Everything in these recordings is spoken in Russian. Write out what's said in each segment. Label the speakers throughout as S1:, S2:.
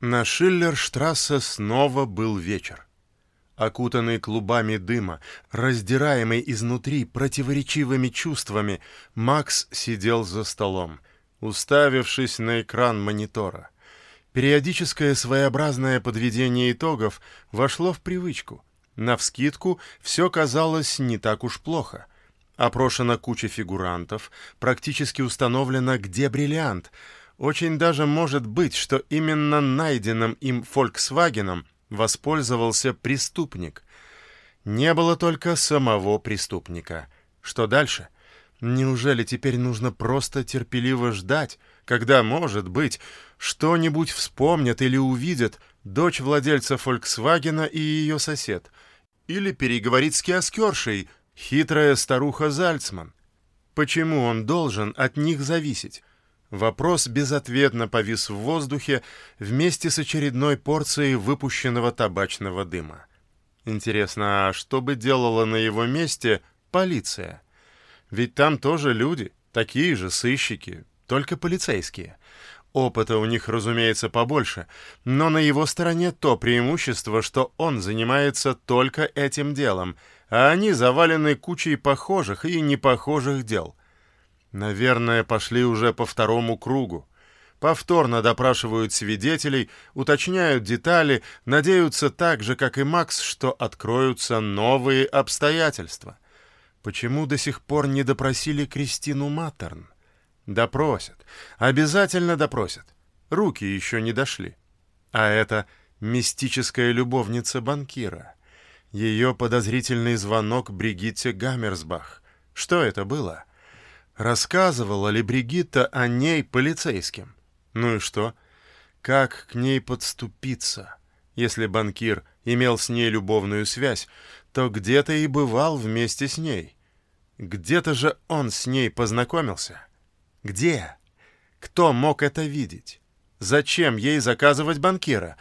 S1: На Шиллерштрассе снова был вечер. Окутанный клубами дыма, раздираемый изнутри противоречивыми чувствами, Макс сидел за столом, уставившись на экран монитора. Периодическое своеобразное подведение итогов вошло в привычку. Навскидку все казалось не так уж плохо. Опрошена куча фигурантов, практически установлено, где бриллиант — очень даже может быть, что именно найденным им «Фольксвагеном» воспользовался преступник. Не было только самого преступника. Что дальше? Неужели теперь нужно просто терпеливо ждать, когда, может быть, что-нибудь вспомнят или увидят дочь владельца «Фольксвагена» и ее сосед? Или переговорить с киоскершей, хитрая старуха Зальцман? Почему он должен от них зависеть? Вопрос безответно повис в воздухе вместе с очередной порцией выпущенного табачного дыма. Интересно, а что бы делала на его месте полиция? Ведь там тоже люди, такие же сыщики, только полицейские. Опыта у них, разумеется, побольше, но на его стороне то преимущество, что он занимается только этим делом, а они завалены кучей похожих и непохожих дел. Наверное, пошли уже по второму кругу. Повторно допрашивают свидетелей, уточняют детали, надеются так же, как и Макс, что откроются новые обстоятельства. Почему до сих пор не допросили Кристину Маттерн? Допросят. Обязательно допросят. Руки еще не дошли. А это мистическая любовница банкира. Ее подозрительный звонок Бригитте Гаммерсбах. Что это было? Рассказывала ли Бригитта о ней полицейским? Ну и что? Как к ней подступиться? Если банкир имел с ней любовную связь, то где-то и бывал вместе с ней. Где-то же он с ней познакомился. Где? Кто мог это видеть? Зачем ей заказывать банкира?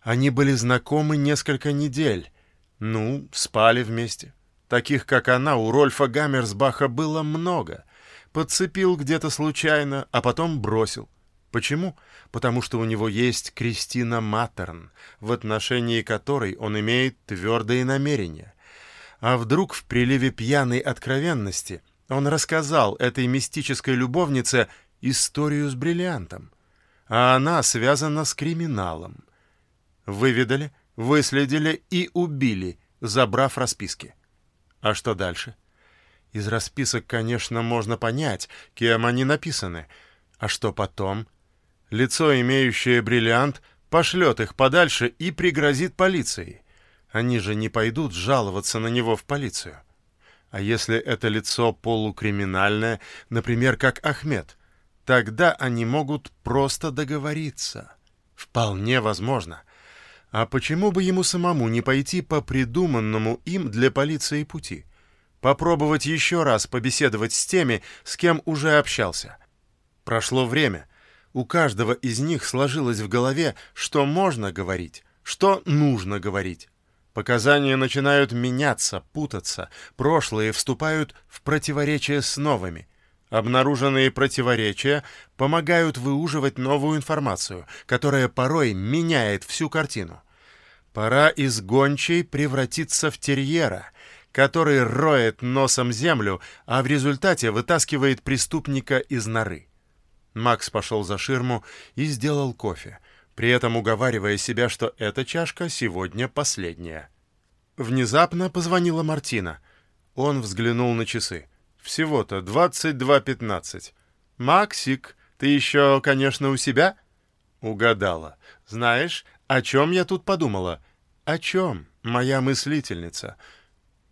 S1: Они были знакомы несколько недель. Ну, спали вместе. Таких, как она, у Рольфа Гаммерсбаха было много — подцепил где-то случайно, а потом бросил. Почему? Потому что у него есть Кристина Маттерн, в отношении которой он имеет твердые намерения. А вдруг в приливе пьяной откровенности он рассказал этой мистической любовнице историю с бриллиантом, а она связана с криминалом. Выведали, выследили и убили, забрав расписки. А что дальше? Из расписок, конечно, можно понять, кем они написаны. А что потом? Лицо, имеющее бриллиант, пошлет их подальше и пригрозит полицией. Они же не пойдут жаловаться на него в полицию. А если это лицо полукриминальное, например, как Ахмед, тогда они могут просто договориться. Вполне возможно. А почему бы ему самому не пойти по придуманному им для полиции пути? Попробовать еще раз побеседовать с теми, с кем уже общался. Прошло время. У каждого из них сложилось в голове, что можно говорить, что нужно говорить. Показания начинают меняться, путаться, прошлые вступают в противоречие с новыми. Обнаруженные противоречия помогают выуживать новую информацию, которая порой меняет всю картину. Пора из гончей превратиться в терьера — который роет носом землю, а в результате вытаскивает преступника из норы. Макс пошел за ширму и сделал кофе, при этом уговаривая себя, что эта чашка сегодня последняя. Внезапно позвонила Мартина. Он взглянул на часы. Всего-то 22.15. «Максик, ты еще, конечно, у себя?» Угадала. «Знаешь, о чем я тут подумала?» «О чем, моя мыслительница?»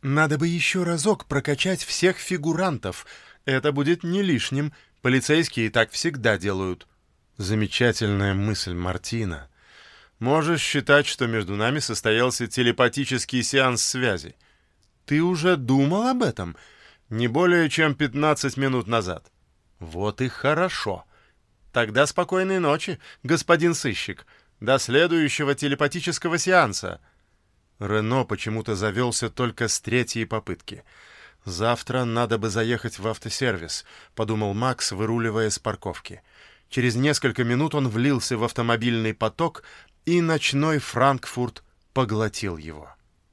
S1: Надо бы еще разок прокачать всех фигурантов. Это будет не лишним. Полицейские так всегда делают. Замечательная мысль, Мартина. Можешь считать, что между нами состоялся телепатический сеанс связи. Ты уже думал об этом? Не более чем 15 минут назад. Вот и хорошо. Тогда спокойной ночи, господин сыщик. До следующего телепатического сеанса. Рено почему-то завелся только с третьей попытки. «Завтра надо бы заехать в автосервис», — подумал Макс, выруливая с парковки. Через несколько минут он влился в автомобильный поток и ночной Франкфурт поглотил его.